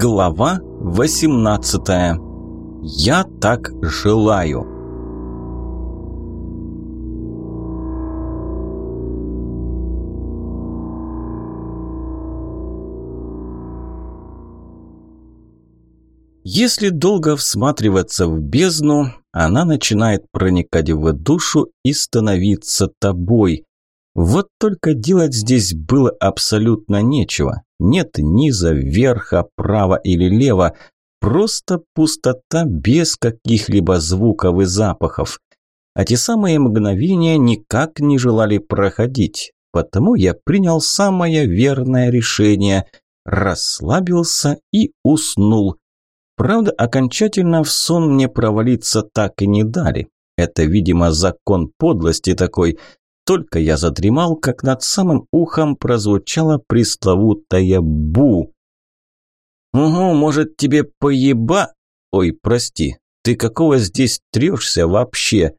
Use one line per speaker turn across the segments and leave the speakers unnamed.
Глава 18. Я так желаю. Если долго всматриваться в бездну, она начинает проникать в душу и становиться тобой. Вот только делать здесь было абсолютно нечего. Нет низа, верха, право или лево. Просто пустота без каких-либо звуков и запахов. А те самые мгновения никак не желали проходить. Потому я принял самое верное решение. Расслабился и уснул. Правда, окончательно в сон мне провалиться так и не дали. Это, видимо, закон подлости такой – только я задремал, как над самым ухом прозвучала пресловутая «бу». «Угу, может, тебе поеба...» «Ой, прости, ты какого здесь трешься вообще?»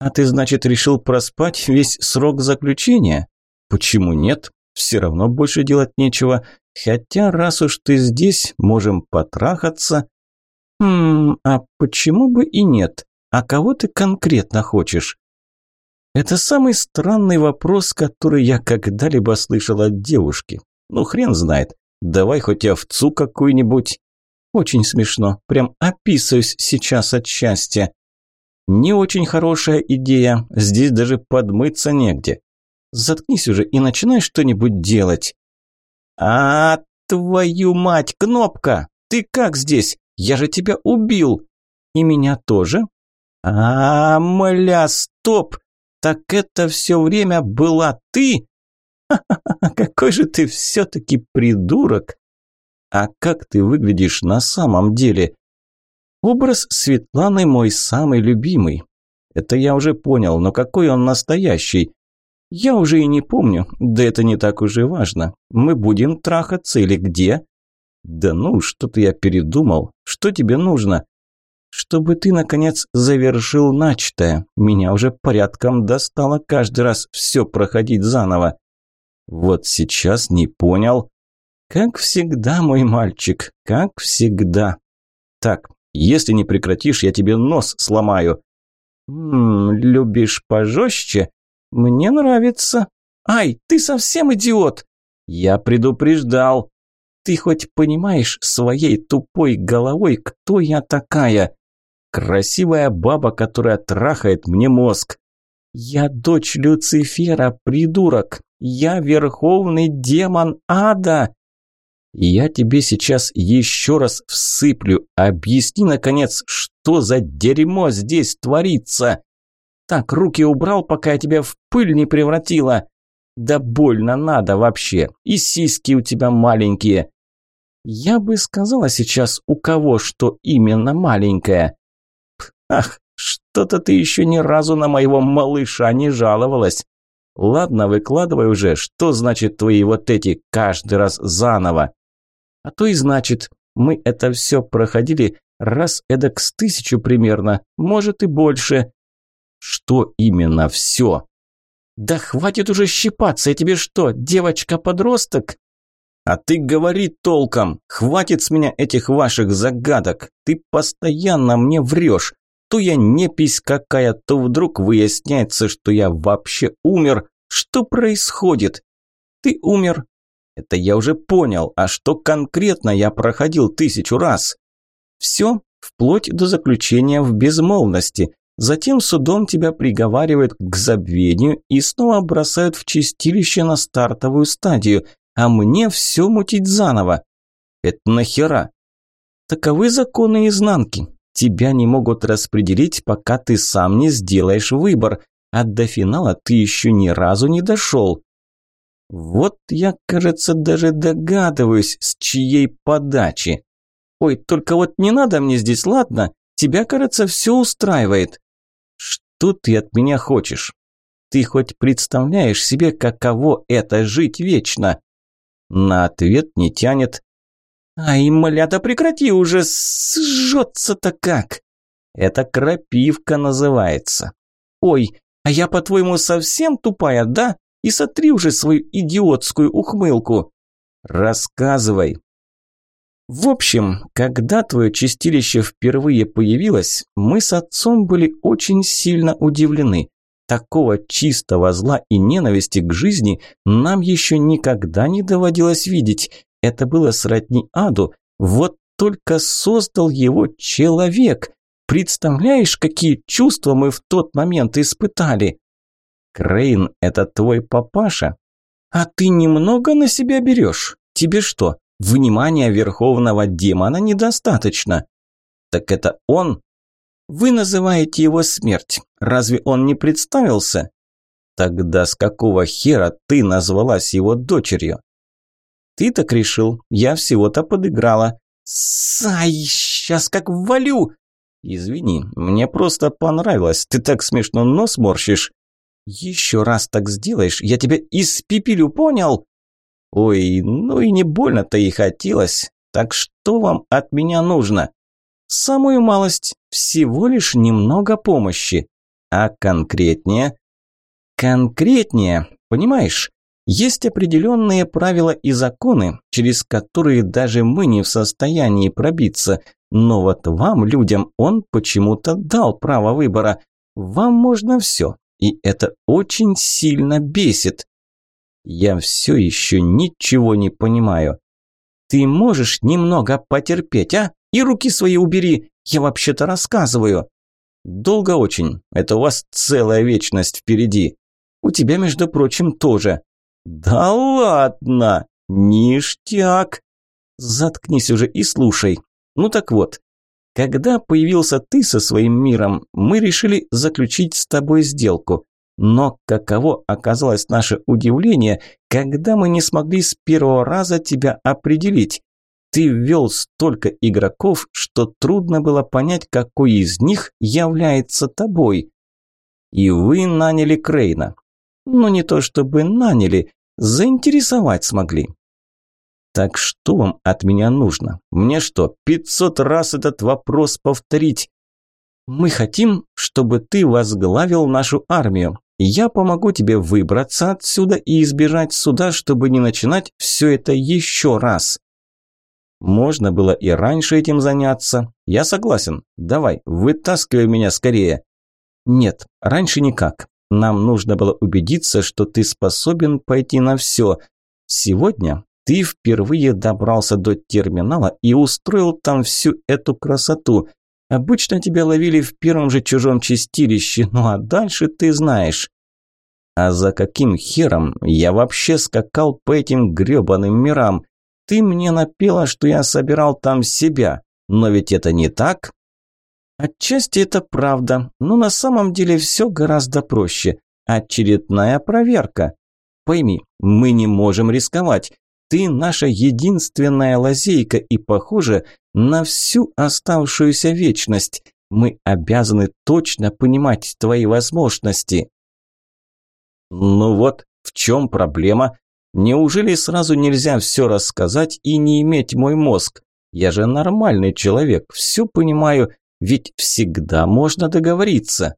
«А ты, значит, решил проспать весь срок заключения?» «Почему нет? Все равно больше делать нечего. Хотя, раз уж ты здесь, можем потрахаться». «Хм, а почему бы и нет? А кого ты конкретно хочешь?» Это самый странный вопрос, который я когда-либо слышал от девушки. Ну, хрен знает. Давай хоть овцу какую-нибудь. Очень смешно. Прям описываюсь сейчас от счастья. Не очень хорошая идея. Здесь даже подмыться негде. Заткнись уже и начинай что-нибудь делать. А, твою мать, кнопка! Ты как здесь? Я же тебя убил. И меня тоже? А, мля, стоп! Так это все время была ты? Ха-ха-ха, какой же ты все-таки придурок! А как ты выглядишь на самом деле? Образ Светланы мой самый любимый. Это я уже понял, но какой он настоящий? Я уже и не помню, да это не так уж и важно. Мы будем трахаться или где? Да ну, что-то я передумал. Что тебе нужно? Чтобы ты, наконец, завершил начатое. Меня уже порядком достало каждый раз все проходить заново. Вот сейчас не понял. Как всегда, мой мальчик, как всегда. Так, если не прекратишь, я тебе нос сломаю. Ммм, любишь пожестче? Мне нравится. Ай, ты совсем идиот! Я предупреждал. Ты хоть понимаешь своей тупой головой, кто я такая? Красивая баба, которая трахает мне мозг. Я дочь Люцифера, придурок. Я верховный демон ада. Я тебе сейчас еще раз всыплю. Объясни, наконец, что за дерьмо здесь творится. Так, руки убрал, пока я тебя в пыль не превратила. Да больно надо вообще. И сиськи у тебя маленькие. Я бы сказала сейчас, у кого что именно маленькое. Ах, что-то ты еще ни разу на моего малыша не жаловалась. Ладно, выкладывай уже, что значит твои вот эти каждый раз заново? А то и значит, мы это все проходили раз эдак с тысячу примерно, может и больше. Что именно все? Да хватит уже щипаться, я тебе что, девочка-подросток? А ты говори толком, хватит с меня этих ваших загадок, ты постоянно мне врешь то я непись какая, то вдруг выясняется, что я вообще умер. Что происходит? Ты умер. Это я уже понял. А что конкретно я проходил тысячу раз? Все, вплоть до заключения в безмолвности. Затем судом тебя приговаривают к забвению и снова бросают в чистилище на стартовую стадию, а мне все мутить заново. Это нахера? Таковы законы изнанки. Тебя не могут распределить, пока ты сам не сделаешь выбор, а до финала ты еще ни разу не дошел. Вот я, кажется, даже догадываюсь, с чьей подачи. Ой, только вот не надо мне здесь, ладно? Тебя, кажется, все устраивает. Что ты от меня хочешь? Ты хоть представляешь себе, каково это жить вечно? На ответ не тянет. «Ай, малята, прекрати уже, сжется-то как!» «Это крапивка называется». «Ой, а я, по-твоему, совсем тупая, да? И сотри уже свою идиотскую ухмылку!» «Рассказывай!» В общем, когда твое чистилище впервые появилось, мы с отцом были очень сильно удивлены. Такого чистого зла и ненависти к жизни нам еще никогда не доводилось видеть. Это было сродни аду. Вот только создал его человек. Представляешь, какие чувства мы в тот момент испытали? Крейн, это твой папаша? А ты немного на себя берешь? Тебе что, внимания верховного демона недостаточно? Так это он вы называете его смерть. Разве он не представился? Тогда с какого хера ты назвалась его дочерью? Ты так решил. Я всего-то подыграла. Сай, сейчас как валю. Извини, мне просто понравилось. Ты так смешно нос морщишь. Еще раз так сделаешь, я тебя испепелю, понял? Ой, ну и не больно-то и хотелось. Так что вам от меня нужно? Самую малость, всего лишь немного помощи. А конкретнее? Конкретнее, понимаешь? Есть определенные правила и законы, через которые даже мы не в состоянии пробиться. Но вот вам, людям, он почему-то дал право выбора. Вам можно все, и это очень сильно бесит. Я все еще ничего не понимаю. Ты можешь немного потерпеть, а? И руки свои убери, я вообще-то рассказываю. Долго очень, это у вас целая вечность впереди. У тебя, между прочим, тоже. Да ладно, ништяк. Заткнись уже и слушай. Ну так вот, когда появился ты со своим миром, мы решили заключить с тобой сделку. Но каково оказалось наше удивление, когда мы не смогли с первого раза тебя определить. Ты ввел столько игроков, что трудно было понять, какой из них является тобой. И вы наняли Крейна. Ну, не то чтобы наняли, заинтересовать смогли. Так что вам от меня нужно? Мне что, пятьсот раз этот вопрос повторить? Мы хотим, чтобы ты возглавил нашу армию. Я помогу тебе выбраться отсюда и избежать суда, чтобы не начинать все это еще раз. Можно было и раньше этим заняться. Я согласен. Давай, вытаскивай меня скорее. Нет, раньше никак. Нам нужно было убедиться, что ты способен пойти на все. Сегодня ты впервые добрался до терминала и устроил там всю эту красоту. Обычно тебя ловили в первом же чужом чистилище, ну а дальше ты знаешь. А за каким хером я вообще скакал по этим грёбаным мирам? Ты мне напела, что я собирал там себя, но ведь это не так. Отчасти это правда, но на самом деле все гораздо проще. Очередная проверка. Пойми, мы не можем рисковать. Ты наша единственная лазейка и, похоже, на всю оставшуюся вечность. Мы обязаны точно понимать твои возможности. Ну вот, в чем проблема? Неужели сразу нельзя все рассказать и не иметь мой мозг? Я же нормальный человек, все понимаю, ведь всегда можно договориться.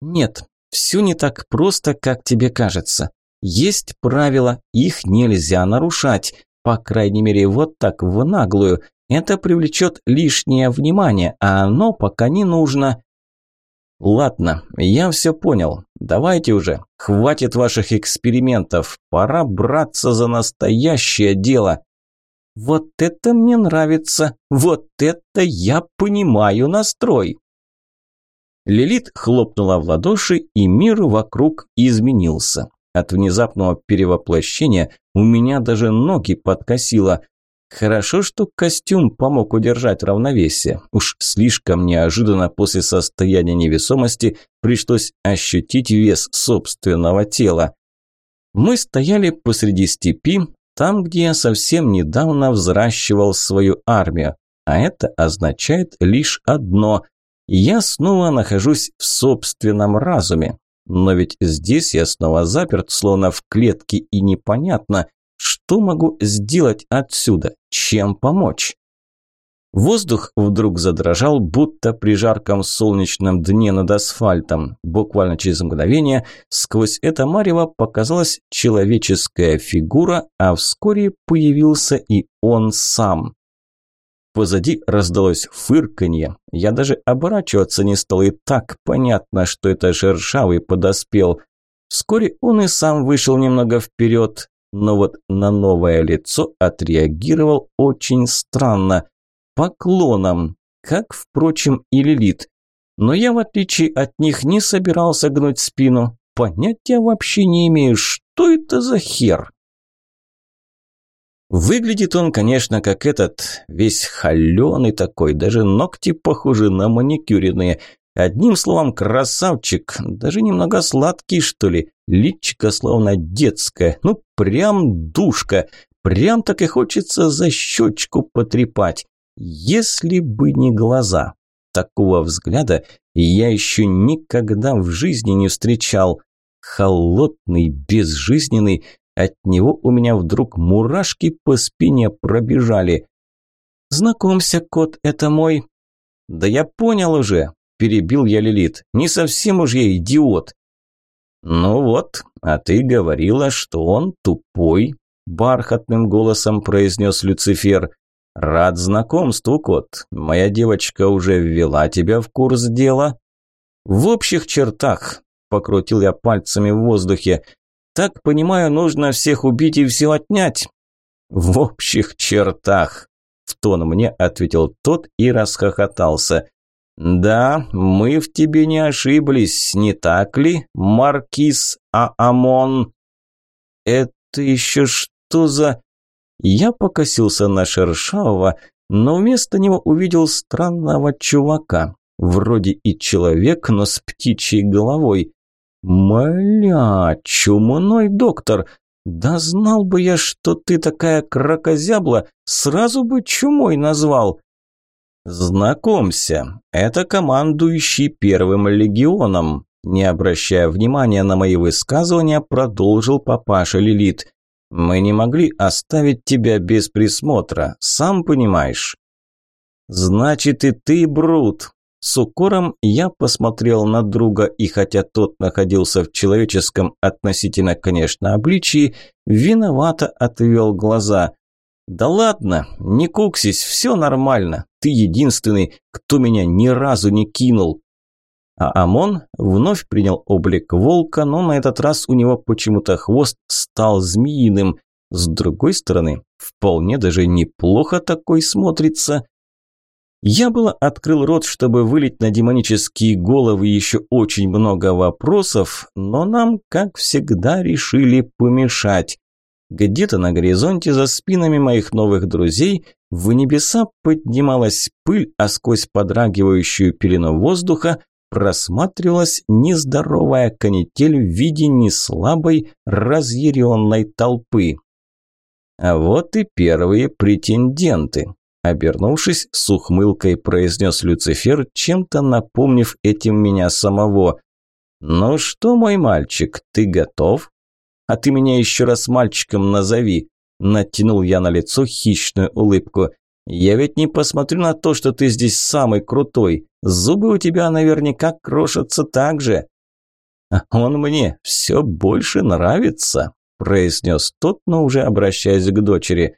Нет, все не так просто, как тебе кажется. Есть правила, их нельзя нарушать. По крайней мере, вот так в наглую. Это привлечет лишнее внимание, а оно пока не нужно. Ладно, я все понял. Давайте уже. Хватит ваших экспериментов. Пора браться за настоящее дело. Вот это мне нравится. Вот это я понимаю настрой. Лилит хлопнула в ладоши, и мир вокруг изменился. От внезапного перевоплощения у меня даже ноги подкосило. Хорошо, что костюм помог удержать равновесие. Уж слишком неожиданно после состояния невесомости пришлось ощутить вес собственного тела. Мы стояли посреди степи, там, где я совсем недавно взращивал свою армию. А это означает лишь одно – я снова нахожусь в собственном разуме. Но ведь здесь я снова заперт, словно в клетке, и непонятно, что могу сделать отсюда? Чем помочь? Воздух вдруг задрожал, будто при жарком солнечном дне над асфальтом. Буквально через мгновение сквозь это марево показалась человеческая фигура, а вскоре появился и он сам. Позади раздалось фырканье. Я даже оборачиваться не стал, и так понятно, что это шершавый подоспел. Вскоре он и сам вышел немного вперед, но вот на новое лицо отреагировал очень странно. Поклоном, как, впрочем, и Лилит. Но я, в отличие от них, не собирался гнуть спину. Понятия вообще не имею, что это за хер. Выглядит он, конечно, как этот, весь холеный такой, даже ногти похожи на маникюренные. Одним словом, красавчик, даже немного сладкий, что ли. Личико словно детское, ну прям душка, прям так и хочется за щечку потрепать. Если бы не глаза. Такого взгляда я еще никогда в жизни не встречал. Холодный, безжизненный, от него у меня вдруг мурашки по спине пробежали. «Знакомься, кот, это мой...» «Да я понял уже», – перебил я Лилит. «Не совсем уж я идиот». «Ну вот, а ты говорила, что он тупой», – бархатным голосом произнес Люцифер. «Рад знакомству, кот. Моя девочка уже ввела тебя в курс дела». «В общих чертах», – покрутил я пальцами в воздухе. Так понимаю, нужно всех убить и все отнять. В общих чертах, в тон мне ответил тот и расхохотался. Да, мы в тебе не ошиблись, не так ли, маркиз Аамон? Это еще что за... Я покосился на Шершавого, но вместо него увидел странного чувака. Вроде и человек, но с птичьей головой. «Мля, чумной доктор! Да знал бы я, что ты такая крокозябла, сразу бы чумой назвал!» «Знакомься, это командующий первым легионом», не обращая внимания на мои высказывания, продолжил папаша Лилит. «Мы не могли оставить тебя без присмотра, сам понимаешь». «Значит, и ты, Брут, с укором я посмотрел на друга, и хотя тот находился в человеческом относительно, конечно, обличии, виновато отвел глаза. «Да ладно, не куксись, все нормально. Ты единственный, кто меня ни разу не кинул». А Амон вновь принял облик волка, но на этот раз у него почему-то хвост стал змеиным. С другой стороны, вполне даже неплохо такой смотрится. Я было открыл рот, чтобы вылить на демонические головы еще очень много вопросов, но нам, как всегда, решили помешать. Где-то на горизонте за спинами моих новых друзей в небеса поднималась пыль, а сквозь подрагивающую пелену воздуха просматривалась нездоровая канитель в виде неслабой разъяренной толпы. А вот и первые претенденты. Обернувшись, с ухмылкой произнес Люцифер, чем-то напомнив этим меня самого. «Ну что, мой мальчик, ты готов?» «А ты меня еще раз мальчиком назови», – натянул я на лицо хищную улыбку. «Я ведь не посмотрю на то, что ты здесь самый крутой. Зубы у тебя наверняка крошатся так же». «А «Он мне все больше нравится», – произнес тот, но уже обращаясь к дочери.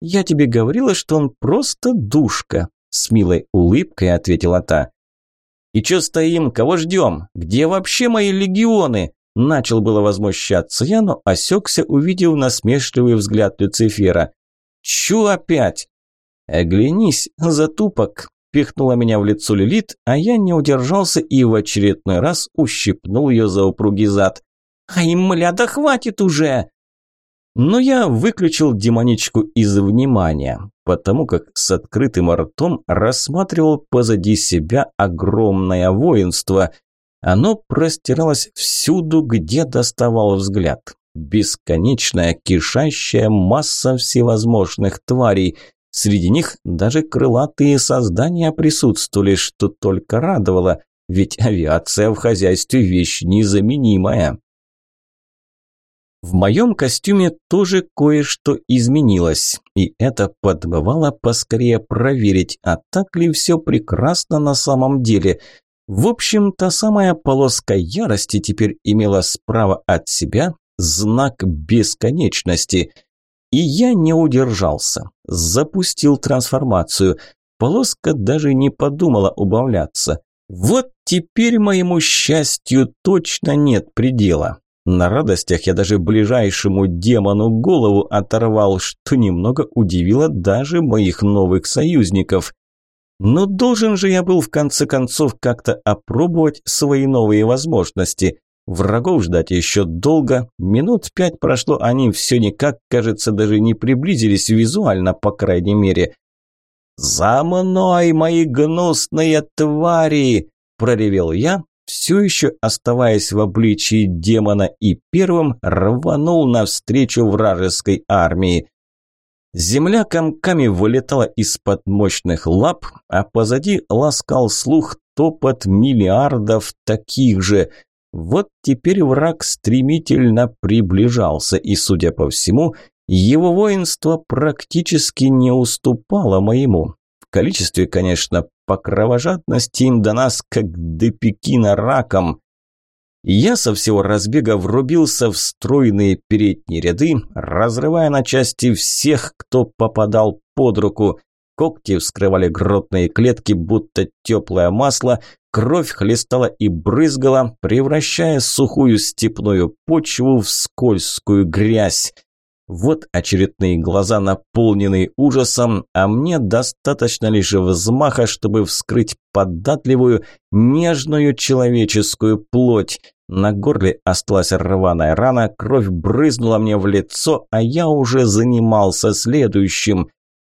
«Я тебе говорила, что он просто душка», – с милой улыбкой ответила та. «И чё стоим? Кого ждем? Где вообще мои легионы?» Начал было возмущаться я, но осекся, увидев насмешливый взгляд Люцифера. «Чё опять?» «Оглянись, затупок!» – пихнула меня в лицо Лилит, а я не удержался и в очередной раз ущипнул ее за упругий зад. «Ай, мля, да хватит уже!» Но я выключил демоничку из внимания, потому как с открытым ртом рассматривал позади себя огромное воинство. Оно простиралось всюду, где доставал взгляд. Бесконечная кишащая масса всевозможных тварей. Среди них даже крылатые создания присутствовали, что только радовало, ведь авиация в хозяйстве вещь незаменимая. В моем костюме тоже кое-что изменилось, и это подмывало поскорее проверить, а так ли все прекрасно на самом деле. В общем, та самая полоска ярости теперь имела справа от себя знак бесконечности. И я не удержался. Запустил трансформацию. Полоска даже не подумала убавляться. Вот теперь моему счастью точно нет предела. На радостях я даже ближайшему демону голову оторвал, что немного удивило даже моих новых союзников. Но должен же я был в конце концов как-то опробовать свои новые возможности. Врагов ждать еще долго. Минут пять прошло, они все никак, кажется, даже не приблизились визуально, по крайней мере. «За мной, мои гнусные твари!» – проревел я, все еще оставаясь в обличии демона и первым рванул навстречу вражеской армии. Земля комками вылетала из-под мощных лап, а позади ласкал слух топот миллиардов таких же. Вот теперь враг стремительно приближался, и, судя по всему, его воинство практически не уступало моему. В количестве, конечно, по кровожадности им до нас, как до Пекина раком. Я со всего разбега врубился в стройные передние ряды, разрывая на части всех, кто попадал под руку. Когти вскрывали гротные клетки, будто теплое масло, кровь хлестала и брызгала, превращая сухую степную почву в скользкую грязь. Вот очередные глаза, наполненные ужасом, а мне достаточно лишь взмаха, чтобы вскрыть податливую, нежную человеческую плоть. На горле осталась рваная рана, кровь брызнула мне в лицо, а я уже занимался следующим.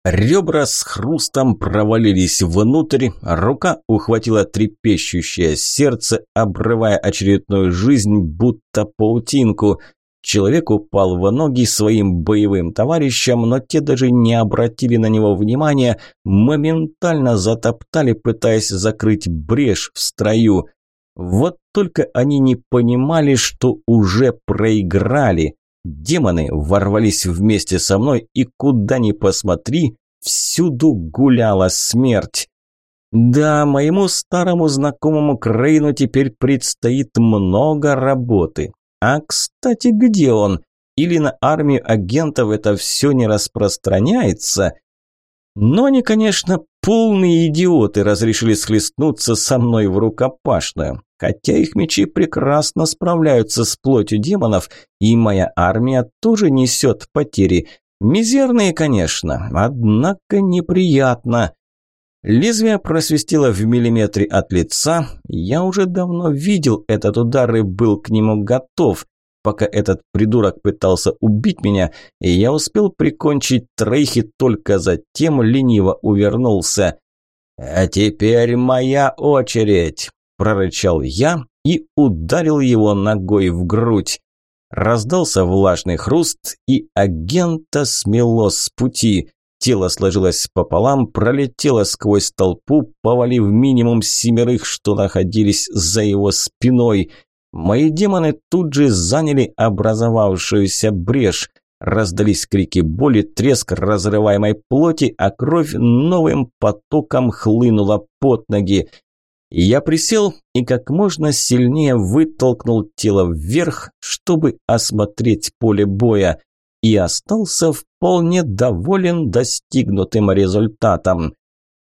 Ребра с хрустом провалились внутрь, рука ухватила трепещущее сердце, обрывая очередную жизнь, будто паутинку – Человек упал в ноги своим боевым товарищам, но те даже не обратили на него внимания, моментально затоптали, пытаясь закрыть брешь в строю. Вот только они не понимали, что уже проиграли. Демоны ворвались вместе со мной, и куда ни посмотри, всюду гуляла смерть. Да, моему старому знакомому Крейну теперь предстоит много работы. А, кстати, где он? Или на армию агентов это все не распространяется? Но они, конечно, полные идиоты разрешили схлестнуться со мной в рукопашную. Хотя их мечи прекрасно справляются с плотью демонов, и моя армия тоже несет потери. Мизерные, конечно, однако неприятно. Лезвие просвистело в миллиметре от лица. Я уже давно видел этот удар и был к нему готов. Пока этот придурок пытался убить меня, я успел прикончить троих и только затем лениво увернулся. «А теперь моя очередь!» – прорычал я и ударил его ногой в грудь. Раздался влажный хруст, и агента смело с пути. Тело сложилось пополам, пролетело сквозь толпу, повалив минимум семерых, что находились за его спиной. Мои демоны тут же заняли образовавшуюся брешь. Раздались крики боли, треск разрываемой плоти, а кровь новым потоком хлынула под ноги. Я присел и как можно сильнее вытолкнул тело вверх, чтобы осмотреть поле боя и остался вполне доволен достигнутым результатом.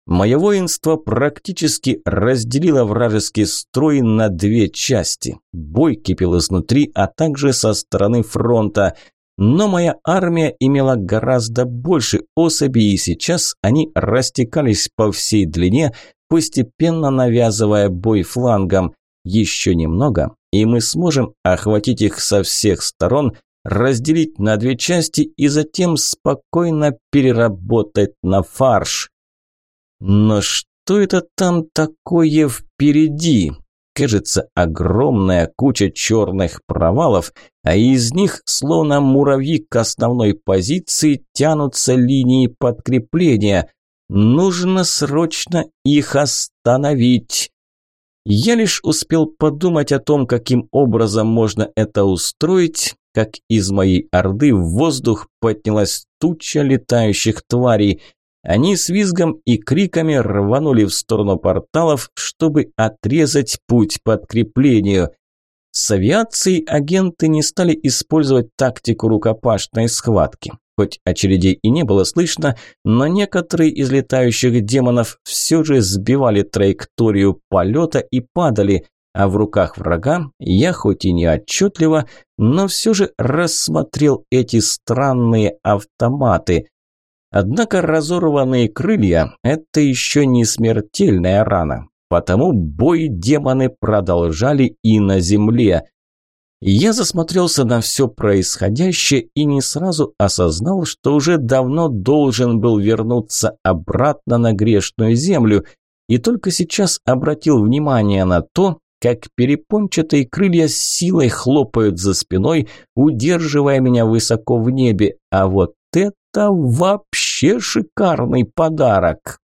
Мое воинство практически разделило вражеский строй на две части. Бой кипел изнутри, а также со стороны фронта. Но моя армия имела гораздо больше особей, и сейчас они растекались по всей длине, постепенно навязывая бой флангом. Еще немного, и мы сможем охватить их со всех сторон, разделить на две части и затем спокойно переработать на фарш. Но что это там такое впереди? Кажется, огромная куча черных провалов, а из них, словно муравьи к основной позиции, тянутся линии подкрепления. Нужно срочно их остановить. Я лишь успел подумать о том, каким образом можно это устроить, как из моей орды в воздух поднялась туча летающих тварей. Они с визгом и криками рванули в сторону порталов, чтобы отрезать путь подкреплению. С авиацией агенты не стали использовать тактику рукопашной схватки. Хоть очередей и не было слышно, но некоторые из летающих демонов все же сбивали траекторию полета и падали, а в руках врага я хоть и не отчетливо, но все же рассмотрел эти странные автоматы. Однако разорванные крылья – это еще не смертельная рана, потому бой демоны продолжали и на земле. Я засмотрелся на все происходящее и не сразу осознал, что уже давно должен был вернуться обратно на грешную землю, и только сейчас обратил внимание на то, как перепончатые крылья с силой хлопают за спиной, удерживая меня высоко в небе. А вот это вообще шикарный подарок!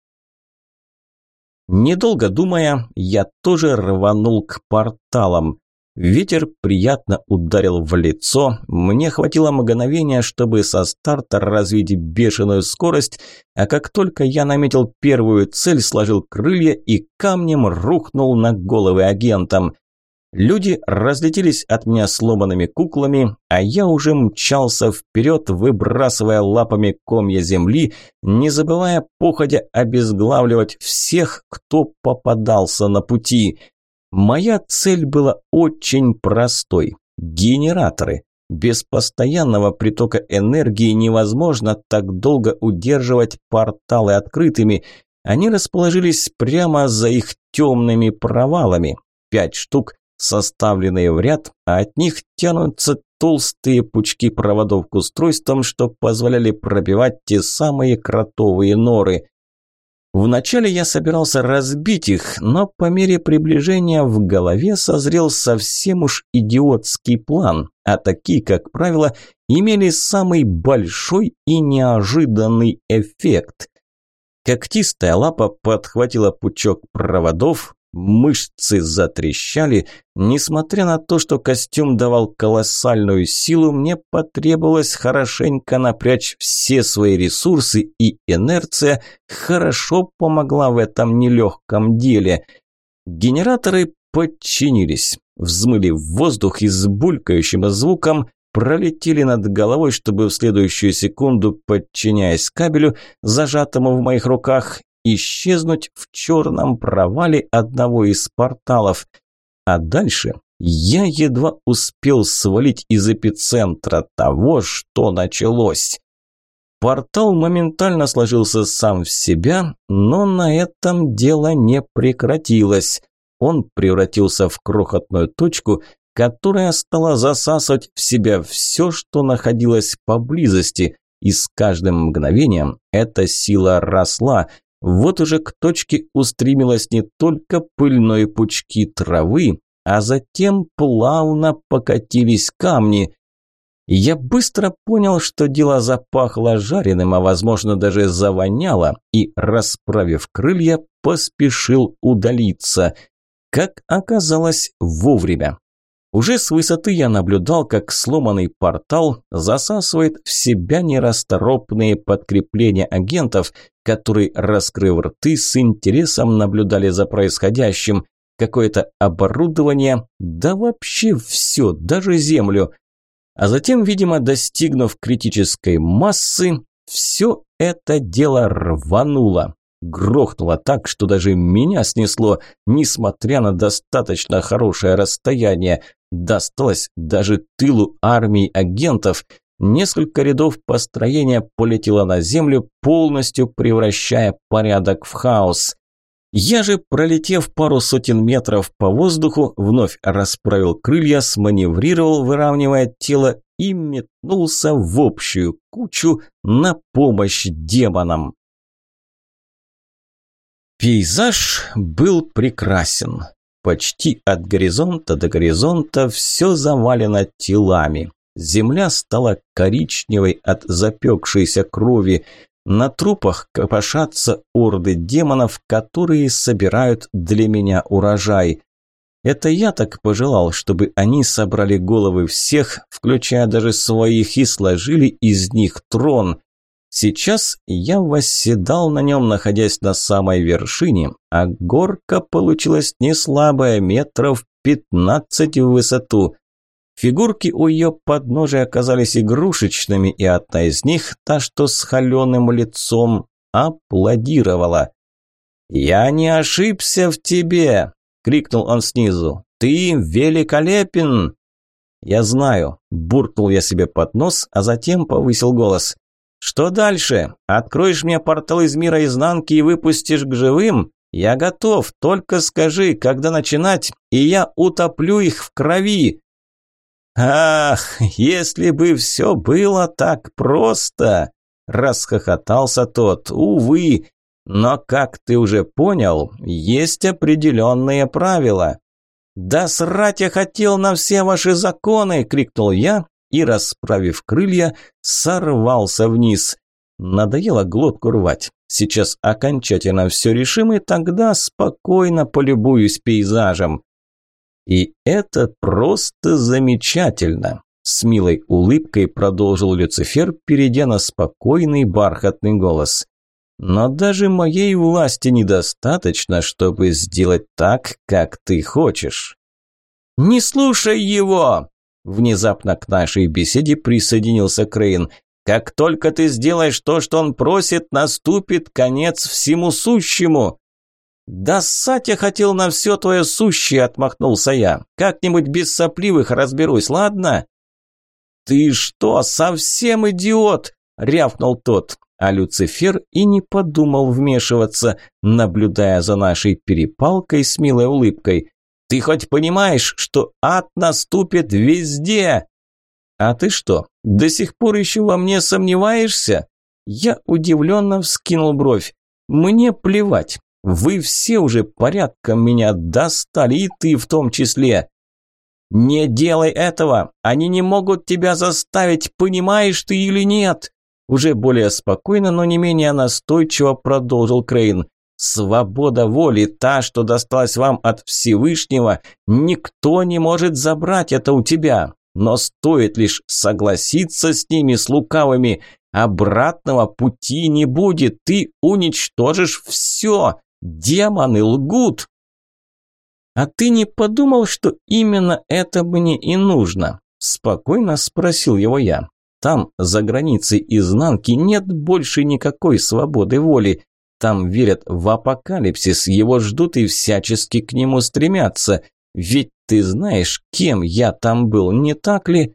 Недолго думая, я тоже рванул к порталам. Ветер приятно ударил в лицо. Мне хватило мгновения, чтобы со старта развить бешеную скорость, а как только я наметил первую цель, сложил крылья и камнем рухнул на головы агентам. Люди разлетелись от меня сломанными куклами, а я уже мчался вперед, выбрасывая лапами комья земли, не забывая походя обезглавливать всех, кто попадался на пути – Моя цель была очень простой – генераторы. Без постоянного притока энергии невозможно так долго удерживать порталы открытыми. Они расположились прямо за их темными провалами. Пять штук, составленные в ряд, а от них тянутся толстые пучки проводов к устройствам, что позволяли пробивать те самые кротовые норы. Вначале я собирался разбить их, но по мере приближения в голове созрел совсем уж идиотский план, а такие, как правило, имели самый большой и неожиданный эффект. Когтистая лапа подхватила пучок проводов, Мышцы затрещали. Несмотря на то, что костюм давал колоссальную силу, мне потребовалось хорошенько напрячь все свои ресурсы, и инерция хорошо помогла в этом нелегком деле. Генераторы подчинились, взмыли в воздух и с булькающим звуком пролетели над головой, чтобы в следующую секунду, подчиняясь кабелю, зажатому в моих руках, исчезнуть в черном провале одного из порталов. А дальше я едва успел свалить из эпицентра того, что началось. Портал моментально сложился сам в себя, но на этом дело не прекратилось. Он превратился в крохотную точку, которая стала засасывать в себя все, что находилось поблизости, и с каждым мгновением эта сила росла, вот уже к точке устремилась не только пыльные пучки травы, а затем плавно покатились камни. Я быстро понял, что дело запахло жареным, а возможно даже завоняло, и, расправив крылья, поспешил удалиться. Как оказалось, вовремя. Уже с высоты я наблюдал, как сломанный портал засасывает в себя нерасторопные подкрепления агентов, которые, раскрыв рты, с интересом наблюдали за происходящим. Какое-то оборудование, да вообще все, даже землю. А затем, видимо, достигнув критической массы, все это дело рвануло. Грохнуло так, что даже меня снесло, несмотря на достаточно хорошее расстояние. Досталось даже тылу армии агентов. Несколько рядов построения полетело на землю, полностью превращая порядок в хаос. Я же, пролетев пару сотен метров по воздуху, вновь расправил крылья, сманеврировал, выравнивая тело и метнулся в общую кучу на помощь демонам. Пейзаж был прекрасен. Почти от горизонта до горизонта все завалено телами. Земля стала коричневой от запекшейся крови. На трупах копошатся орды демонов, которые собирают для меня урожай. Это я так пожелал, чтобы они собрали головы всех, включая даже своих, и сложили из них трон. Сейчас я восседал на нем, находясь на самой вершине, а горка получилась не слабая, метров пятнадцать в высоту. Фигурки у ее подножия оказались игрушечными, и одна из них, та, что с холеным лицом, аплодировала. «Я не ошибся в тебе!» – крикнул он снизу. «Ты великолепен!» «Я знаю», – буркнул я себе под нос, а затем повысил голос. «Что дальше? Откроешь мне портал из мира изнанки и выпустишь к живым? Я готов, только скажи, когда начинать, и я утоплю их в крови!» «Ах, если бы все было так просто!» – расхохотался тот. «Увы, но, как ты уже понял, есть определенные правила». «Да срать я хотел на все ваши законы!» – крикнул я и, расправив крылья, сорвался вниз. Надоело глотку рвать. Сейчас окончательно все решим, и тогда спокойно полюбуюсь пейзажем. И это просто замечательно. С милой улыбкой продолжил Люцифер, перейдя на спокойный бархатный голос. Но даже моей власти недостаточно, чтобы сделать так, как ты хочешь. Не слушай его! Внезапно к нашей беседе присоединился Крейн. Как только ты сделаешь то, что он просит, наступит конец всему сущему. Да ссать я хотел на все твое сущее, отмахнулся я. Как-нибудь без сопливых разберусь, ладно? Ты что, совсем идиот? рявкнул тот а Люцифер и не подумал вмешиваться, наблюдая за нашей перепалкой с милой улыбкой. «Ты хоть понимаешь, что ад наступит везде?» «А ты что, до сих пор еще во мне сомневаешься?» Я удивленно вскинул бровь. «Мне плевать. Вы все уже порядком меня достали, и ты в том числе». «Не делай этого! Они не могут тебя заставить, понимаешь ты или нет?» Уже более спокойно, но не менее настойчиво продолжил Крейн. «Свобода воли, та, что досталась вам от Всевышнего, никто не может забрать это у тебя. Но стоит лишь согласиться с ними, с лукавыми, обратного пути не будет, ты уничтожишь все. Демоны лгут!» «А ты не подумал, что именно это мне и нужно?» – спокойно спросил его я. Там, за границей изнанки, нет больше никакой свободы воли. Там верят в апокалипсис, его ждут и всячески к нему стремятся. Ведь ты знаешь, кем я там был, не так ли?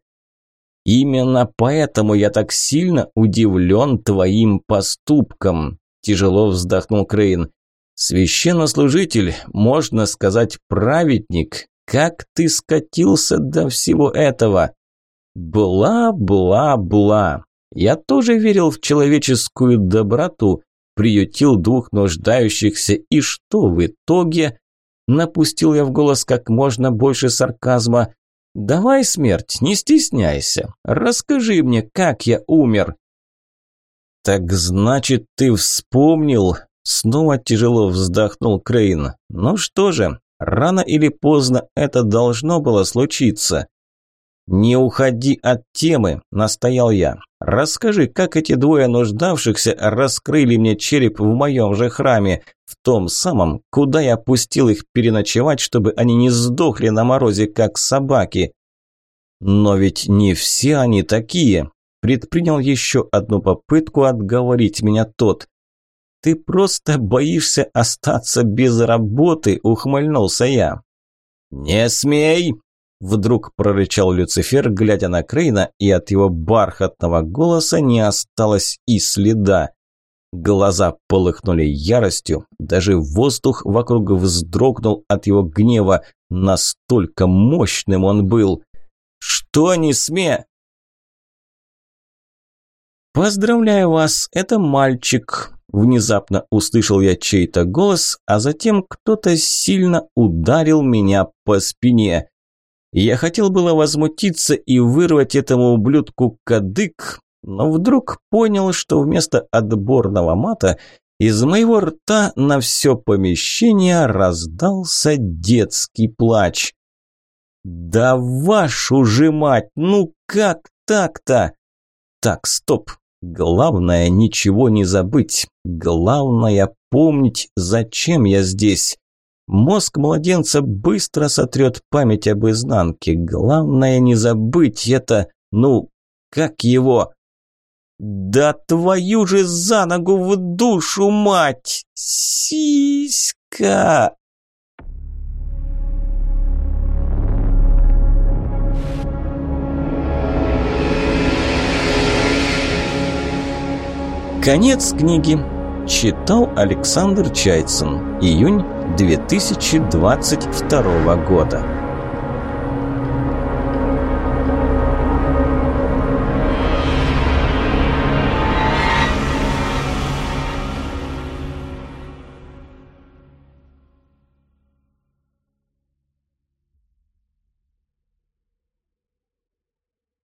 Именно поэтому я так сильно удивлен твоим поступком. Тяжело вздохнул Крейн. Священнослужитель, можно сказать, праведник. Как ты скатился до всего этого? Бла-бла-бла. Я тоже верил в человеческую доброту, приютил двух нуждающихся, и что в итоге? Напустил я в голос как можно больше сарказма. «Давай, смерть, не стесняйся. Расскажи мне, как я умер». «Так значит, ты вспомнил?» Снова тяжело вздохнул Крейн. «Ну что же, рано или поздно это должно было случиться. «Не уходи от темы», – настоял я. «Расскажи, как эти двое нуждавшихся раскрыли мне череп в моем же храме, в том самом, куда я пустил их переночевать, чтобы они не сдохли на морозе, как собаки». «Но ведь не все они такие», – предпринял еще одну попытку отговорить меня тот. «Ты просто боишься остаться без работы», – ухмыльнулся я. «Не смей!» Вдруг прорычал Люцифер, глядя на Крейна, и от его бархатного голоса не осталось и следа. Глаза полыхнули яростью, даже воздух вокруг вздрогнул от его гнева, настолько мощным он был. «Что не сме?» «Поздравляю вас, это мальчик», – внезапно услышал я чей-то голос, а затем кто-то сильно ударил меня по спине. Я хотел было возмутиться и вырвать этому ублюдку кадык, но вдруг понял, что вместо отборного мата из моего рта на все помещение раздался детский плач. «Да вашу же мать! Ну как так-то?» «Так, стоп! Главное ничего не забыть. Главное помнить, зачем я здесь. Мозг младенца быстро сотрет память об изнанке. Главное не забыть это, ну, как его... «Да твою же за ногу в душу, мать! Сиська!» Конец книги. Читал Александр Чайцин. Июнь 2022 года.